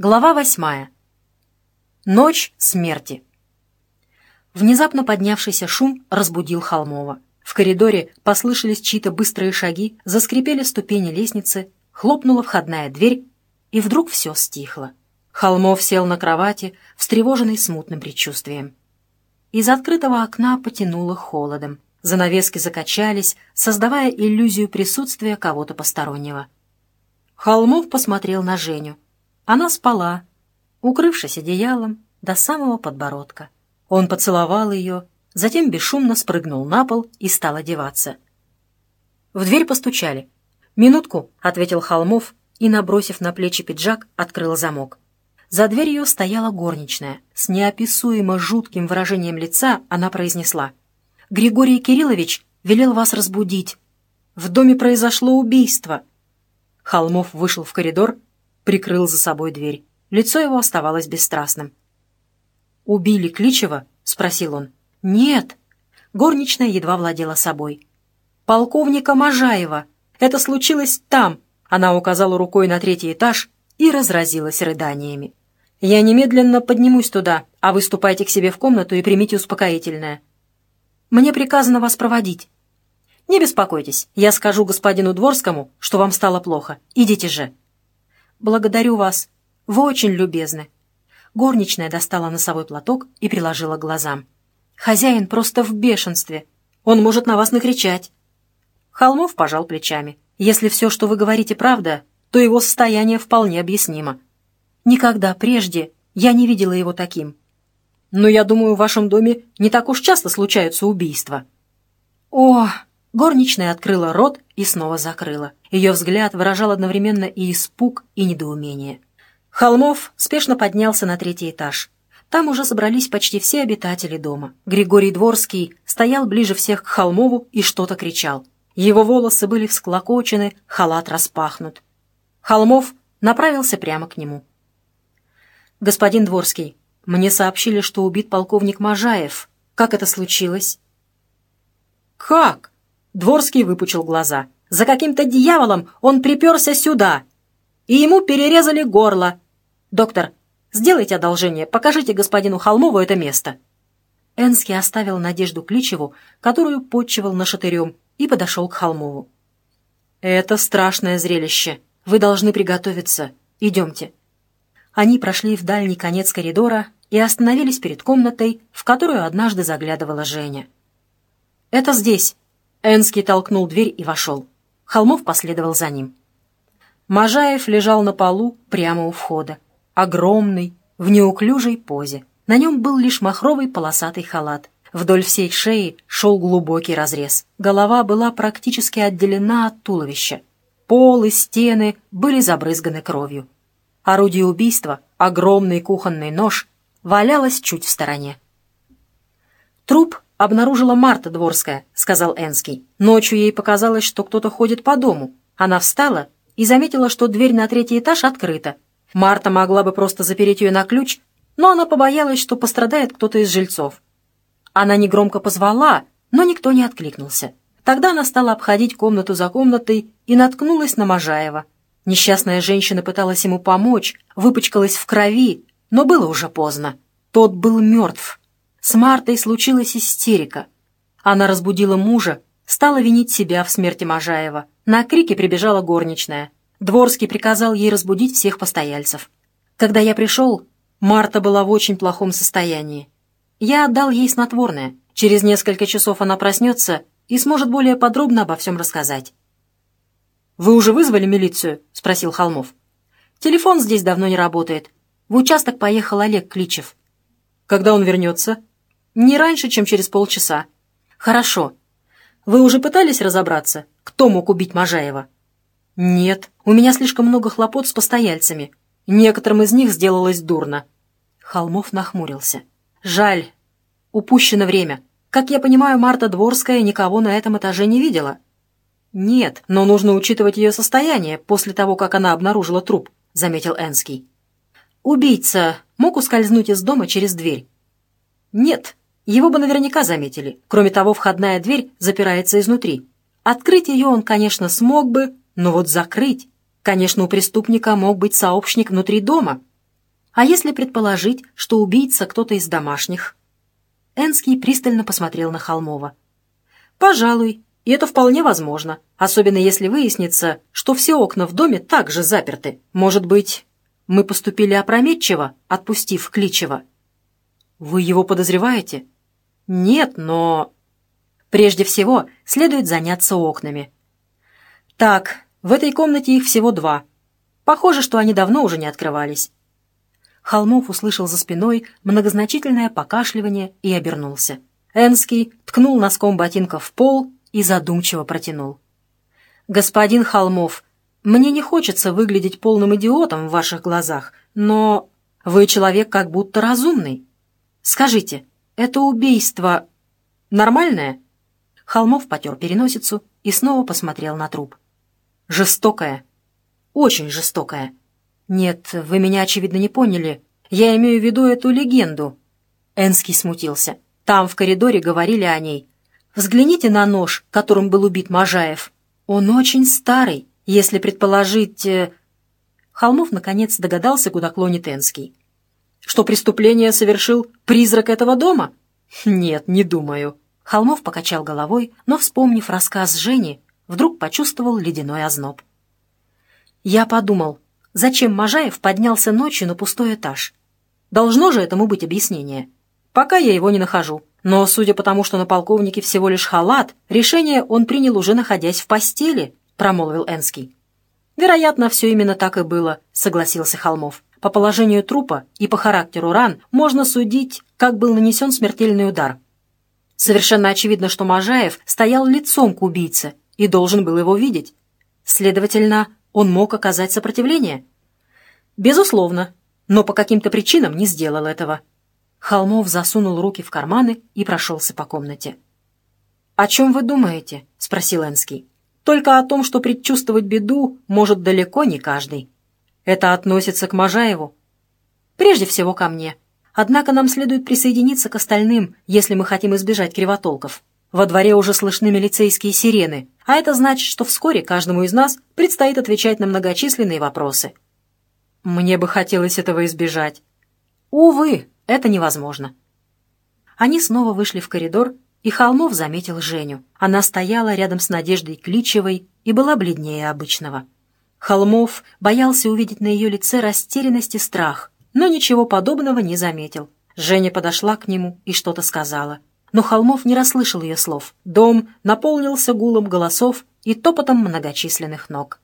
Глава восьмая. Ночь смерти. Внезапно поднявшийся шум разбудил Холмова. В коридоре послышались чьи-то быстрые шаги, заскрипели ступени лестницы, хлопнула входная дверь, и вдруг все стихло. Холмов сел на кровати, встревоженный смутным предчувствием. Из открытого окна потянуло холодом. Занавески закачались, создавая иллюзию присутствия кого-то постороннего. Холмов посмотрел на Женю — она спала, укрывшись одеялом до самого подбородка. Он поцеловал ее, затем бесшумно спрыгнул на пол и стал одеваться. В дверь постучали. «Минутку», — ответил Холмов и, набросив на плечи пиджак, открыл замок. За дверью стояла горничная. С неописуемо жутким выражением лица она произнесла. «Григорий Кириллович велел вас разбудить. В доме произошло убийство». Холмов вышел в коридор прикрыл за собой дверь. Лицо его оставалось бесстрастным. «Убили Кличева?» — спросил он. «Нет». Горничная едва владела собой. «Полковника Можаева. Это случилось там». Она указала рукой на третий этаж и разразилась рыданиями. «Я немедленно поднимусь туда, а вы ступайте к себе в комнату и примите успокоительное. Мне приказано вас проводить». «Не беспокойтесь, я скажу господину Дворскому, что вам стало плохо. Идите же». «Благодарю вас. Вы очень любезны». Горничная достала носовой платок и приложила к глазам. «Хозяин просто в бешенстве. Он может на вас накричать». Холмов пожал плечами. «Если все, что вы говорите, правда, то его состояние вполне объяснимо. Никогда прежде я не видела его таким. Но я думаю, в вашем доме не так уж часто случаются убийства». «О!» Горничная открыла рот и снова закрыла. Ее взгляд выражал одновременно и испуг, и недоумение. Холмов спешно поднялся на третий этаж. Там уже собрались почти все обитатели дома. Григорий Дворский стоял ближе всех к Холмову и что-то кричал. Его волосы были всклокочены, халат распахнут. Холмов направился прямо к нему. «Господин Дворский, мне сообщили, что убит полковник Можаев. Как это случилось?» «Как?» Дворский выпучил глаза. «За каким-то дьяволом он приперся сюда, и ему перерезали горло. Доктор, сделайте одолжение, покажите господину Холмову это место». Энский оставил Надежду Кличеву, которую подчивал нашатырем, и подошел к Холмову. «Это страшное зрелище. Вы должны приготовиться. Идемте». Они прошли в дальний конец коридора и остановились перед комнатой, в которую однажды заглядывала Женя. «Это здесь», Энский толкнул дверь и вошел. Холмов последовал за ним. Можаев лежал на полу прямо у входа. Огромный, в неуклюжей позе. На нем был лишь махровый полосатый халат. Вдоль всей шеи шел глубокий разрез. Голова была практически отделена от туловища. Пол и стены были забрызганы кровью. Орудие убийства, огромный кухонный нож, валялось чуть в стороне. Труп обнаружила Марта Дворская», — сказал Энский. «Ночью ей показалось, что кто-то ходит по дому. Она встала и заметила, что дверь на третий этаж открыта. Марта могла бы просто запереть ее на ключ, но она побоялась, что пострадает кто-то из жильцов. Она негромко позвала, но никто не откликнулся. Тогда она стала обходить комнату за комнатой и наткнулась на Можаева. Несчастная женщина пыталась ему помочь, выпачкалась в крови, но было уже поздно. Тот был мертв. С Мартой случилась истерика. Она разбудила мужа, стала винить себя в смерти Можаева. На крики прибежала горничная. Дворский приказал ей разбудить всех постояльцев. Когда я пришел, Марта была в очень плохом состоянии. Я отдал ей снотворное. Через несколько часов она проснется и сможет более подробно обо всем рассказать. «Вы уже вызвали милицию?» — спросил Холмов. «Телефон здесь давно не работает. В участок поехал Олег Кличев». «Когда он вернется?» Не раньше, чем через полчаса. Хорошо. Вы уже пытались разобраться, кто мог убить Можаева? Нет. У меня слишком много хлопот с постояльцами. Некоторым из них сделалось дурно. Холмов нахмурился. Жаль. Упущено время. Как я понимаю, Марта Дворская никого на этом этаже не видела. Нет, но нужно учитывать ее состояние после того, как она обнаружила труп, заметил Энский. Убийца мог ускользнуть из дома через дверь? Нет, его бы наверняка заметили. Кроме того, входная дверь запирается изнутри. Открыть ее он, конечно, смог бы, но вот закрыть... Конечно, у преступника мог быть сообщник внутри дома. А если предположить, что убийца кто-то из домашних? Энский пристально посмотрел на Холмова. «Пожалуй, и это вполне возможно, особенно если выяснится, что все окна в доме также заперты. Может быть, мы поступили опрометчиво, отпустив Кличева?» «Вы его подозреваете?» «Нет, но...» «Прежде всего, следует заняться окнами». «Так, в этой комнате их всего два. Похоже, что они давно уже не открывались». Холмов услышал за спиной многозначительное покашливание и обернулся. Энский ткнул носком ботинка в пол и задумчиво протянул. «Господин Холмов, мне не хочется выглядеть полным идиотом в ваших глазах, но вы человек как будто разумный. Скажите, это убийство нормальное?» Холмов потер переносицу и снова посмотрел на труп. «Жестокое. Очень жестокое. Нет, вы меня, очевидно, не поняли. Я имею в виду эту легенду». Энский смутился. Там, в коридоре, говорили о ней. «Взгляните на нож, которым был убит Можаев. Он очень старый, если предположить...» э, Холмов, наконец, догадался, куда клонит Энский. «Что преступление совершил призрак этого дома?» «Нет, не думаю». Холмов покачал головой, но, вспомнив рассказ Жени, вдруг почувствовал ледяной озноб. Я подумал, зачем Можаев поднялся ночью на пустой этаж? Должно же этому быть объяснение. Пока я его не нахожу. Но, судя по тому, что на полковнике всего лишь халат, решение он принял уже находясь в постели, промолвил Энский. Вероятно, все именно так и было, согласился Холмов. По положению трупа и по характеру ран можно судить, как был нанесен смертельный удар. Совершенно очевидно, что Можаев стоял лицом к убийце и должен был его видеть. Следовательно, он мог оказать сопротивление? Безусловно, но по каким-то причинам не сделал этого. Холмов засунул руки в карманы и прошелся по комнате. «О чем вы думаете?» — спросил Энский. «Только о том, что предчувствовать беду может далеко не каждый. Это относится к Можаеву. Прежде всего ко мне. Однако нам следует присоединиться к остальным, если мы хотим избежать кривотолков. Во дворе уже слышны милицейские сирены, а это значит, что вскоре каждому из нас предстоит отвечать на многочисленные вопросы. Мне бы хотелось этого избежать. Увы, это невозможно. Они снова вышли в коридор, и Холмов заметил Женю. Она стояла рядом с Надеждой Кличевой и была бледнее обычного. Холмов боялся увидеть на ее лице растерянность и страх, но ничего подобного не заметил. Женя подошла к нему и что-то сказала но Холмов не расслышал ее слов. Дом наполнился гулом голосов и топотом многочисленных ног.